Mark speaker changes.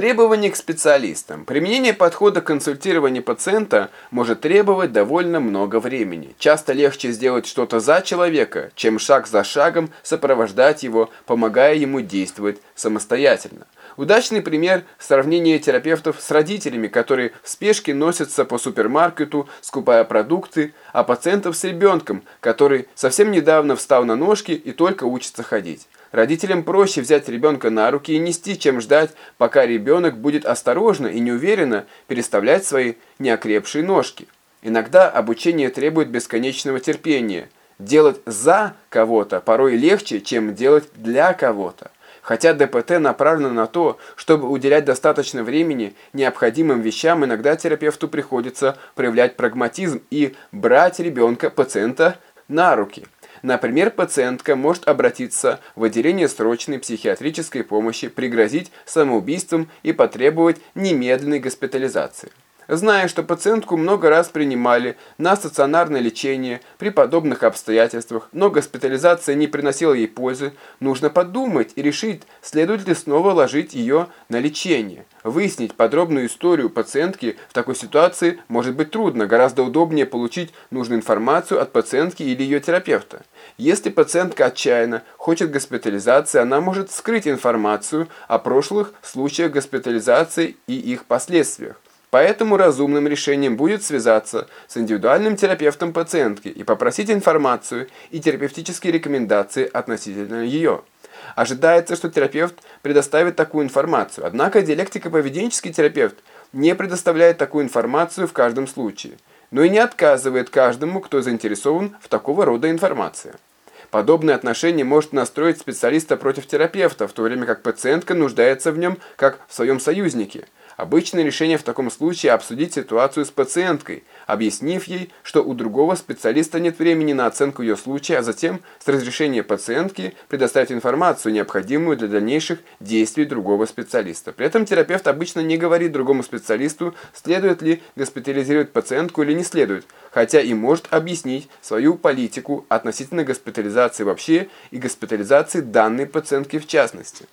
Speaker 1: Требования к специалистам. Применение подхода консультирования пациента может требовать довольно много времени. Часто легче сделать что-то за человека, чем шаг за шагом сопровождать его, помогая ему действовать самостоятельно. Удачный пример – сравнение терапевтов с родителями, которые в спешке носятся по супермаркету, скупая продукты, а пациентов с ребенком, который совсем недавно встал на ножки и только учится ходить. Родителям проще взять ребенка на руки и нести, чем ждать, пока ребенок будет осторожно и неуверенно переставлять свои неокрепшие ножки. Иногда обучение требует бесконечного терпения. Делать за кого-то порой легче, чем делать для кого-то. Хотя ДПТ направлено на то, чтобы уделять достаточно времени необходимым вещам, иногда терапевту приходится проявлять прагматизм и брать ребенка пациента на руки. Например, пациентка может обратиться в отделение срочной психиатрической помощи, пригрозить самоубийством и потребовать немедленной госпитализации. Зная, что пациентку много раз принимали на стационарное лечение при подобных обстоятельствах, но госпитализация не приносила ей пользы, нужно подумать и решить, следует ли снова ложить ее на лечение. Выяснить подробную историю пациентки в такой ситуации может быть трудно, гораздо удобнее получить нужную информацию от пациентки или ее терапевта. Если пациентка отчаянно хочет госпитализации, она может скрыть информацию о прошлых случаях госпитализации и их последствиях. Поэтому разумным решением будет связаться с индивидуальным терапевтом пациентки и попросить информацию и терапевтические рекомендации относительно ее. Ожидается, что терапевт предоставит такую информацию, однако диалектико-поведенческий терапевт не предоставляет такую информацию в каждом случае, но и не отказывает каждому, кто заинтересован в такого рода информации. Подобное отношение может настроить специалиста против терапевта, в то время как пациентка нуждается в нем как в своем союзнике – Обычное решение в таком случае обсудить ситуацию с пациенткой, объяснив ей, что у другого специалиста нет времени на оценку ее случая, а затем с разрешения пациентки предоставить информацию, необходимую для дальнейших действий другого специалиста. При этом терапевт обычно не говорит другому специалисту, следует ли госпитализировать пациентку или не следует, хотя и может объяснить свою политику относительно госпитализации вообще и госпитализации данной пациентки в частности.